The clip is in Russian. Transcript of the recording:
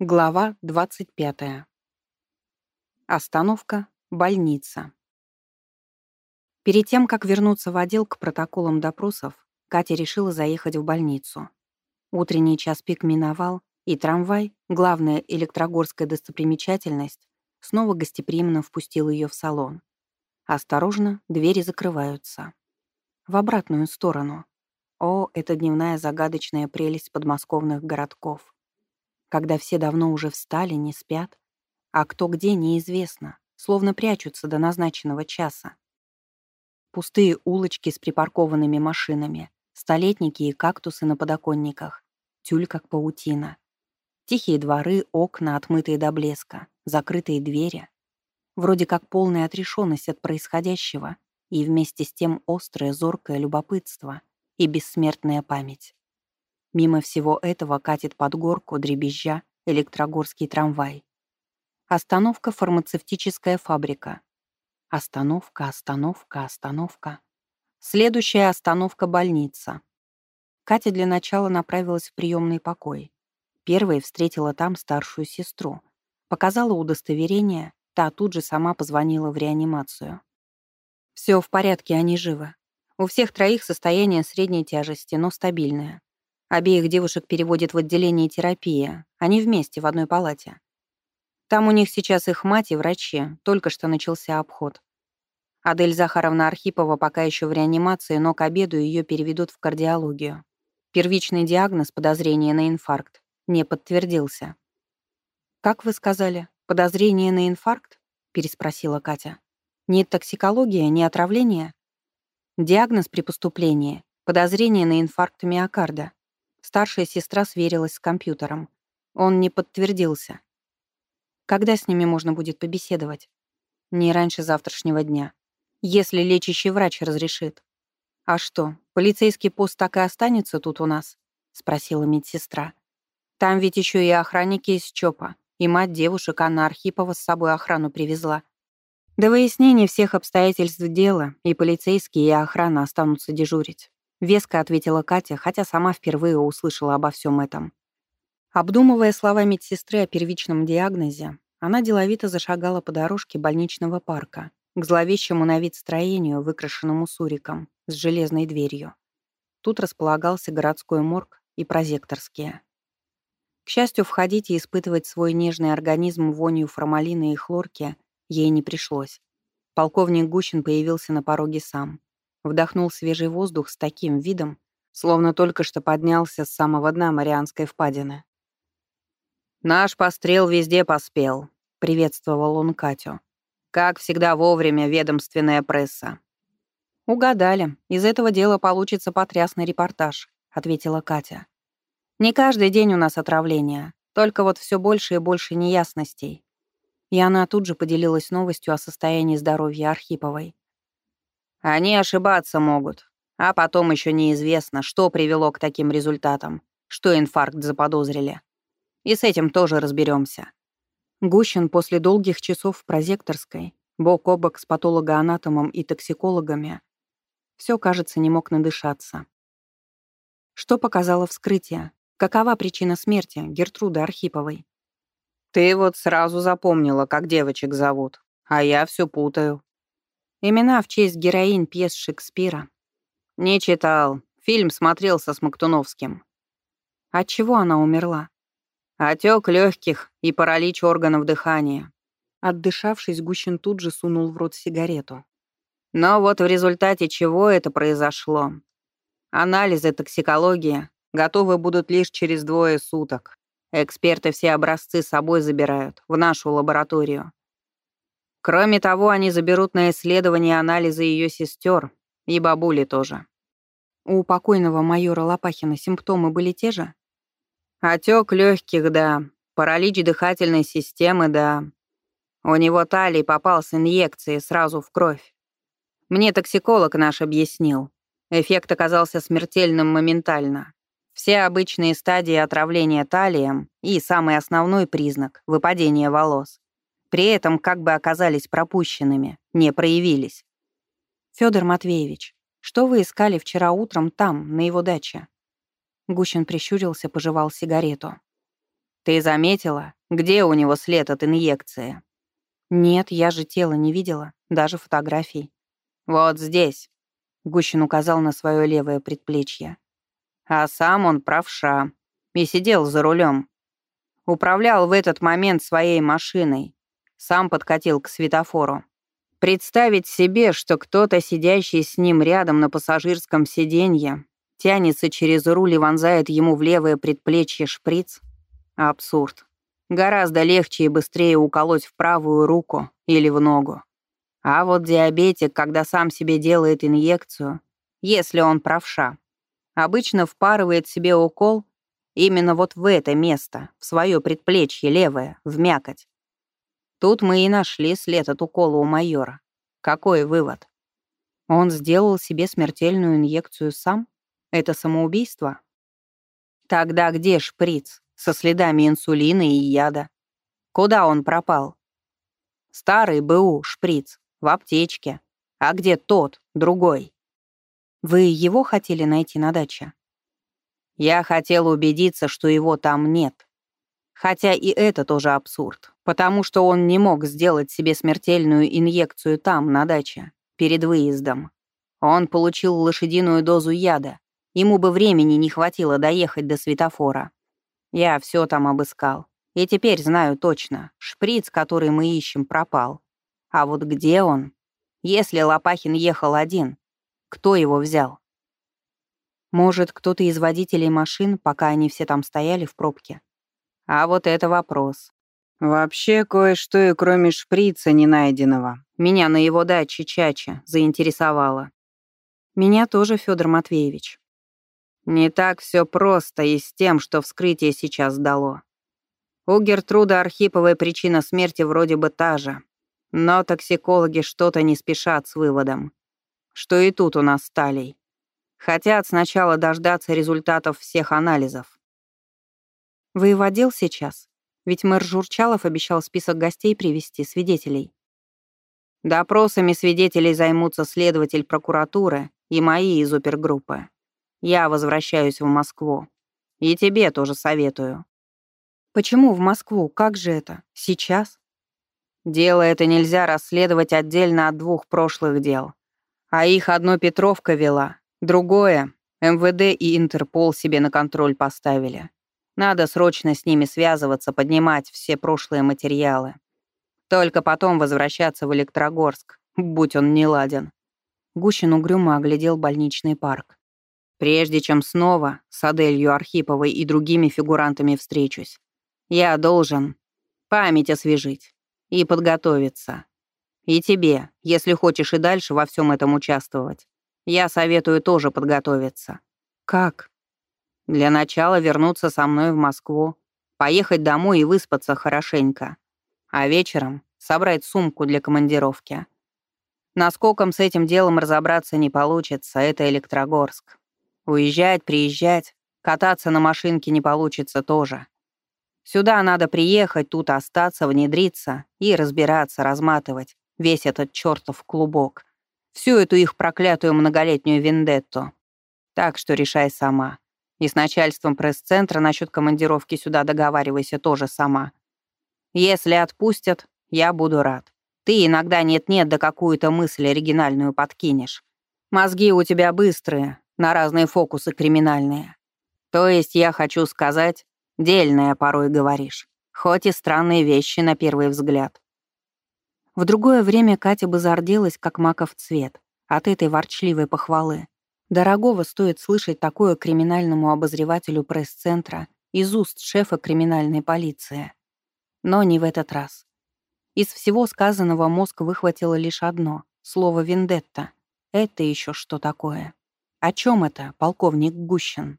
Глава 25. Остановка. Больница. Перед тем, как вернуться в отдел к протоколам допросов, Катя решила заехать в больницу. Утренний час пик миновал, и трамвай, главная электрогорская достопримечательность, снова гостеприимно впустил ее в салон. Осторожно, двери закрываются. В обратную сторону. О, это дневная загадочная прелесть подмосковных городков когда все давно уже встали, не спят, а кто где неизвестно, словно прячутся до назначенного часа. Пустые улочки с припаркованными машинами, столетники и кактусы на подоконниках, тюль как паутина. Тихие дворы, окна, отмытые до блеска, закрытые двери. Вроде как полная отрешенность от происходящего и вместе с тем острое, зоркое любопытство и бессмертная память. Мимо всего этого катит под горку, дребезжа, электрогорский трамвай. Остановка фармацевтическая фабрика. Остановка, остановка, остановка. Следующая остановка больница. Катя для начала направилась в приемный покой. Первой встретила там старшую сестру. Показала удостоверение, та тут же сама позвонила в реанимацию. Все в порядке, они живы. У всех троих состояние средней тяжести, но стабильное. Обеих девушек переводят в отделение терапии. Они вместе в одной палате. Там у них сейчас их мать и врачи. Только что начался обход. Адель Захаровна Архипова пока еще в реанимации, но к обеду ее переведут в кардиологию. Первичный диагноз подозрения на инфаркт не подтвердился. «Как вы сказали, подозрение на инфаркт?» — переспросила Катя. «Нет токсикология, не отравление?» «Диагноз при поступлении — подозрение на инфаркт миокарда», Старшая сестра сверилась с компьютером. Он не подтвердился. Когда с ними можно будет побеседовать? Не раньше завтрашнего дня. Если лечащий врач разрешит. «А что, полицейский пост так и останется тут у нас?» — спросила медсестра. «Там ведь еще и охранники из ЧОПа, и мать девушек Анна Архипова с собой охрану привезла. До выяснения всех обстоятельств дела и полицейские, и охрана останутся дежурить. Веско ответила Катя, хотя сама впервые услышала обо всем этом. Обдумывая слова медсестры о первичном диагнозе, она деловито зашагала по дорожке больничного парка к зловещему на вид строению, выкрашенному суриком, с железной дверью. Тут располагался городской морг и прозекторские. К счастью, входить и испытывать свой нежный организм вонью формалина и хлорки ей не пришлось. Полковник Гущин появился на пороге сам. Вдохнул свежий воздух с таким видом, словно только что поднялся с самого дна Марианской впадины. «Наш пострел везде поспел», — приветствовал он Катю. «Как всегда вовремя ведомственная пресса». «Угадали. Из этого дела получится потрясный репортаж», — ответила Катя. «Не каждый день у нас отравление, только вот все больше и больше неясностей». И она тут же поделилась новостью о состоянии здоровья Архиповой. Они ошибаться могут. А потом еще неизвестно, что привело к таким результатам, что инфаркт заподозрили. И с этим тоже разберемся. Гущин после долгих часов в прозекторской, бок о бок с патологоанатомом и токсикологами, все, кажется, не мог надышаться. Что показало вскрытие? Какова причина смерти Гертруды Архиповой? «Ты вот сразу запомнила, как девочек зовут, а я все путаю», Имена в честь героинь пьес Шекспира. Не читал. Фильм смотрел со Смоктуновским. От чего она умерла? Отек легких и паралич органов дыхания. Отдышавшись, Гущин тут же сунул в рот сигарету. Но вот в результате чего это произошло? Анализы токсикологии готовы будут лишь через двое суток. Эксперты все образцы с собой забирают в нашу лабораторию. Кроме того, они заберут на исследование анализы ее сестер и бабули тоже. У покойного майора Лопахина симптомы были те же? Отек легких, да. Паралич дыхательной системы, да. У него талий попал с инъекцией сразу в кровь. Мне токсиколог наш объяснил. Эффект оказался смертельным моментально. Все обычные стадии отравления талием и самый основной признак — выпадение волос. При этом как бы оказались пропущенными, не проявились. Федор Матвеевич, что вы искали вчера утром там, на его даче?» Гущин прищурился, пожевал сигарету. Ты заметила, где у него след от инъекции?» «Нет, я же тело не видела, даже фотографий». «Вот здесь», — Гущин указал на свое левое предплечье. А сам он правша и сидел за рулем. Управлял в этот момент своей машиной. Сам подкатил к светофору. Представить себе, что кто-то, сидящий с ним рядом на пассажирском сиденье, тянется через руль и вонзает ему в левое предплечье шприц — абсурд. Гораздо легче и быстрее уколоть в правую руку или в ногу. А вот диабетик, когда сам себе делает инъекцию, если он правша, обычно впарывает себе укол именно вот в это место, в свое предплечье левое, в мякоть. Тут мы и нашли след от укола у майора. Какой вывод? Он сделал себе смертельную инъекцию сам? Это самоубийство? Тогда где шприц со следами инсулина и яда? Куда он пропал? Старый БУ шприц в аптечке. А где тот, другой? Вы его хотели найти на даче? Я хотел убедиться, что его там нет. Хотя и это тоже абсурд, потому что он не мог сделать себе смертельную инъекцию там, на даче, перед выездом. Он получил лошадиную дозу яда. Ему бы времени не хватило доехать до светофора. Я все там обыскал. И теперь знаю точно, шприц, который мы ищем, пропал. А вот где он? Если Лопахин ехал один, кто его взял? Может, кто-то из водителей машин, пока они все там стояли в пробке? А вот это вопрос. Вообще кое-что и кроме шприца не найденного. Меня на его даче Чача заинтересовало. Меня тоже, Федор Матвеевич. Не так все просто и с тем, что вскрытие сейчас дало. У Гертруда Архиповой причина смерти вроде бы та же, но токсикологи что-то не спешат с выводом что и тут у нас сталей. Хотят сначала дождаться результатов всех анализов. Вы в отдел сейчас? Ведь мэр Журчалов обещал список гостей привести, свидетелей. Допросами свидетелей займутся следователь прокуратуры и мои из опергруппы. Я возвращаюсь в Москву. И тебе тоже советую. Почему в Москву? Как же это? Сейчас? Дело это нельзя расследовать отдельно от двух прошлых дел. А их одно Петровка вела, другое МВД и Интерпол себе на контроль поставили. Надо срочно с ними связываться, поднимать все прошлые материалы. Только потом возвращаться в Электрогорск, будь он не ладен. Гущин угрюмо оглядел больничный парк. Прежде чем снова с Аделью Архиповой и другими фигурантами встречусь, я должен память освежить и подготовиться. И тебе, если хочешь и дальше во всем этом участвовать, я советую тоже подготовиться. Как? Для начала вернуться со мной в Москву, поехать домой и выспаться хорошенько. А вечером собрать сумку для командировки. Наскоком с этим делом разобраться не получится, это Электрогорск. Уезжать, приезжать, кататься на машинке не получится тоже. Сюда надо приехать, тут остаться, внедриться и разбираться, разматывать, весь этот чертов клубок, всю эту их проклятую многолетнюю вендетту. Так что решай сама. И с начальством пресс-центра насчет командировки сюда договаривайся тоже сама. Если отпустят, я буду рад. Ты иногда нет-нет да какую-то мысль оригинальную подкинешь. Мозги у тебя быстрые, на разные фокусы криминальные. То есть я хочу сказать, дельное порой говоришь, хоть и странные вещи на первый взгляд. В другое время Катя бы зарделась, как маков цвет, от этой ворчливой похвалы. Дорогого стоит слышать такое криминальному обозревателю пресс-центра из уст шефа криминальной полиции. Но не в этот раз. Из всего сказанного мозг выхватило лишь одно — слово «вендетта». Это еще что такое? О чем это, полковник Гущин?